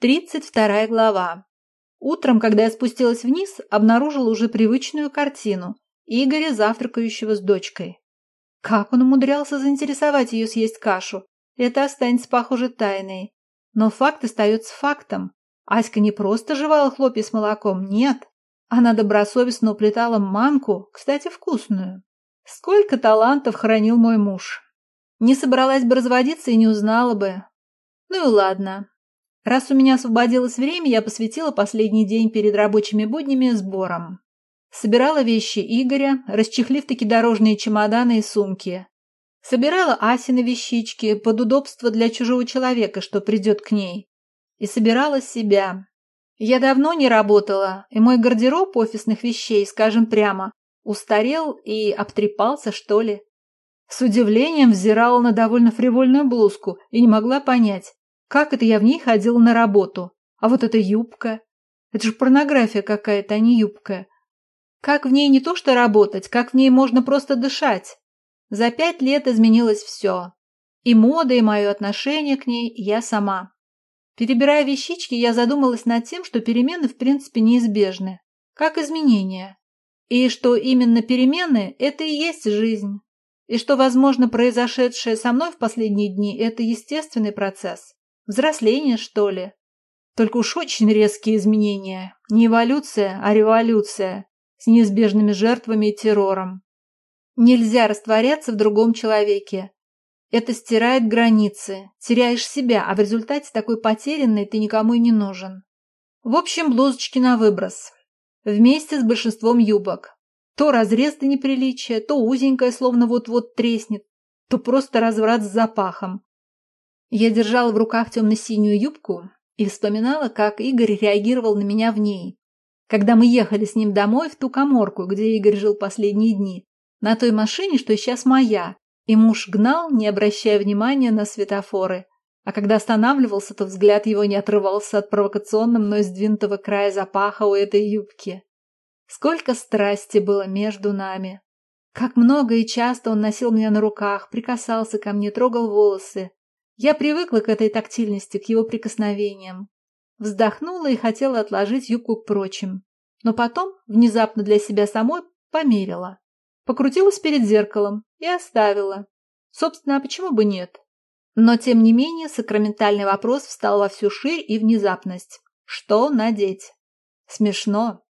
Тридцать вторая глава. Утром, когда я спустилась вниз, обнаружила уже привычную картину Игоря, завтракающего с дочкой. Как он умудрялся заинтересовать ее съесть кашу, это останется, похоже, тайной. Но факт остается фактом. Аська не просто жевала хлопья с молоком, нет. Она добросовестно уплетала манку, кстати, вкусную. Сколько талантов хранил мой муж. Не собралась бы разводиться и не узнала бы. Ну и ладно, Раз у меня освободилось время, я посвятила последний день перед рабочими буднями сборам. Собирала вещи Игоря, расчехлив таки дорожные чемоданы и сумки. Собирала Асины вещички под удобство для чужого человека, что придет к ней. И собирала себя. Я давно не работала, и мой гардероб офисных вещей, скажем прямо, устарел и обтрепался, что ли. С удивлением взирала на довольно фривольную блузку и не могла понять, как это я в ней ходила на работу? А вот эта юбка? Это же порнография какая-то, а не юбка. Как в ней не то что работать, как в ней можно просто дышать? За пять лет изменилось все. И мода, и мое отношение к ней, и я сама. Перебирая вещички, я задумалась над тем, что перемены в принципе неизбежны. Как изменения. И что именно перемены – это и есть жизнь. И что, возможно, произошедшее со мной в последние дни – это естественный процесс. Взросление, что ли? Только уж очень резкие изменения. Не эволюция, а революция. С неизбежными жертвами и террором. Нельзя растворяться в другом человеке. Это стирает границы. Теряешь себя, а в результате такой потерянной ты никому и не нужен. В общем, блузочки на выброс. Вместе с большинством юбок. То разрез до неприличия, то узенькая, словно вот-вот треснет, то просто разврат с запахом. Я держала в руках темно-синюю юбку и вспоминала, как Игорь реагировал на меня в ней. Когда мы ехали с ним домой в ту коморку, где Игорь жил последние дни, на той машине, что сейчас моя, и муж гнал, не обращая внимания на светофоры. А когда останавливался, то взгляд его не отрывался от провокационно мной сдвинутого края запаха у этой юбки. Сколько страсти было между нами. Как много и часто он носил меня на руках, прикасался ко мне, трогал волосы, я привыкла к этой тактильности, к его прикосновениям. Вздохнула и хотела отложить юбку к прочим. Но потом, внезапно для себя самой, померила. Покрутилась перед зеркалом и оставила. Собственно, а почему бы нет? Но, тем не менее, сакраментальный вопрос встал во всю ширь и внезапность. Что надеть? Смешно.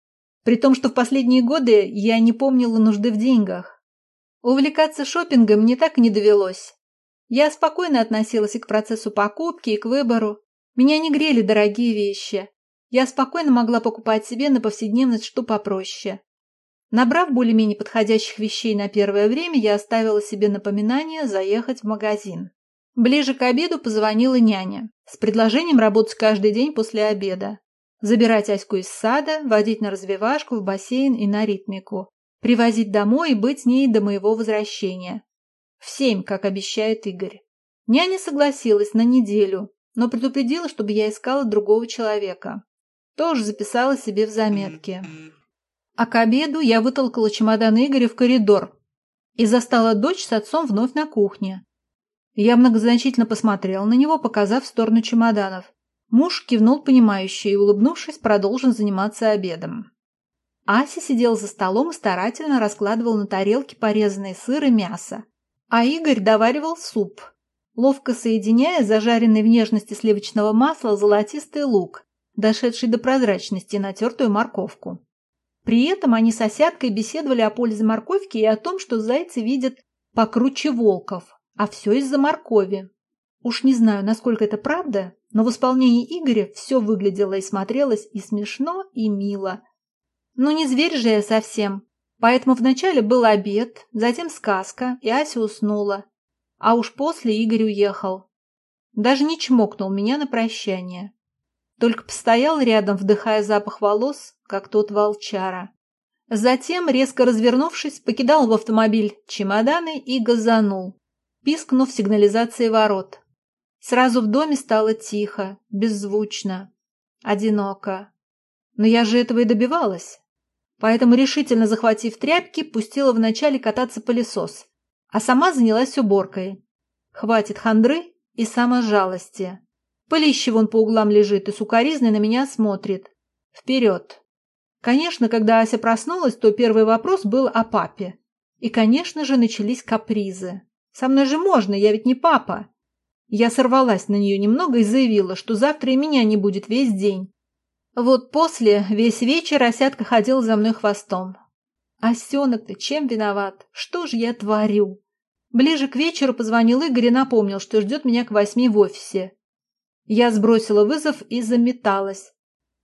При том, что в последние годы я не помнила нужды в деньгах. Увлекаться шопингом мне так и не довелось. Я спокойно относилась и к процессу покупки, и к выбору. Меня не грели дорогие вещи. Я спокойно могла покупать себе на повседневность что попроще. Набрав более-менее подходящих вещей на первое время, я оставила себе напоминание заехать в магазин. Ближе к обеду позвонила няня с предложением работать каждый день после обеда. Забирать Аську из сада, водить на развивашку, в бассейн и на ритмику. Привозить домой и быть с ней до моего возвращения. В семь, как обещает Игорь. Няня согласилась на неделю, но предупредила, чтобы я искала другого человека. Тоже записала себе в заметки. А к обеду я вытолкала чемодан Игоря в коридор и застала дочь с отцом вновь на кухне. Я многозначительно посмотрела на него, показав в сторону чемоданов. Муж кивнул понимающе и, улыбнувшись, продолжил заниматься обедом. Ася сидела за столом и старательно раскладывала на тарелке порезанный сыр и мясо, а Игорь доваривал суп, ловко соединяя зажаренный в нежности сливочного масла золотистый лук, дошедший до прозрачности натертую морковку. При этом они с осяткой беседовали о пользе морковки и о том, что зайцы видят покруче волков, а все из-за моркови. Уж не знаю, насколько это правда, но в исполнении Игоря все выглядело и смотрелось и смешно, и мило. Ну не зверь же я совсем, Поэтому вначале был обед, затем сказка, и Ася уснула. А уж после Игорь уехал. Даже не чмокнул меня на прощание. Только постоял рядом, вдыхая запах волос, как тот волчара. Затем, резко развернувшись, покидал в автомобиль чемоданы и газанул, пискнув сигнализацией ворот. Сразу в доме стало тихо, беззвучно, одиноко. Но я же этого и добивалась. Поэтому, решительно захватив тряпки, пустила вначале кататься пылесос, а сама занялась уборкой. Хватит хандры и саможалости. Пылище вон по углам лежит и сукоризной на меня смотрит. Вперед. Конечно, когда Ася проснулась, то первый вопрос был о папе. И, конечно же, начались капризы. Со мной же можно, я ведь не папа. Я сорвалась на нее немного и заявила, что завтра и меня не будет весь день. Вот после весь вечер Осятка ходил за мной хвостом. Осенок-то чем виноват? Что же я творю? Ближе к вечеру позвонил Игорь и напомнил, что ждет меня к восьми в офисе. Я сбросила вызов и заметалась.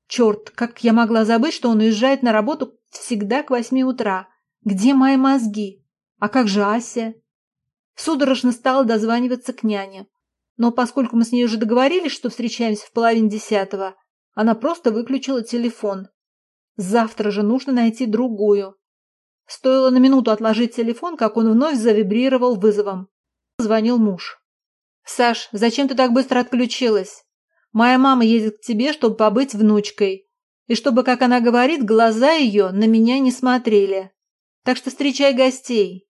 Черт, как я могла забыть, что он уезжает на работу всегда к восьми утра. Где мои мозги? А как же Ася? Судорожно стала дозваниваться к няне. Но поскольку мы с ней уже договорились, что встречаемся в половине десятого, она просто выключила телефон. Завтра же нужно найти другую. Стоило на минуту отложить телефон, как он вновь завибрировал вызовом. Звонил муж. «Саш, зачем ты так быстро отключилась? Моя мама едет к тебе, чтобы побыть внучкой. И чтобы, как она говорит, глаза ее на меня не смотрели. Так что встречай гостей.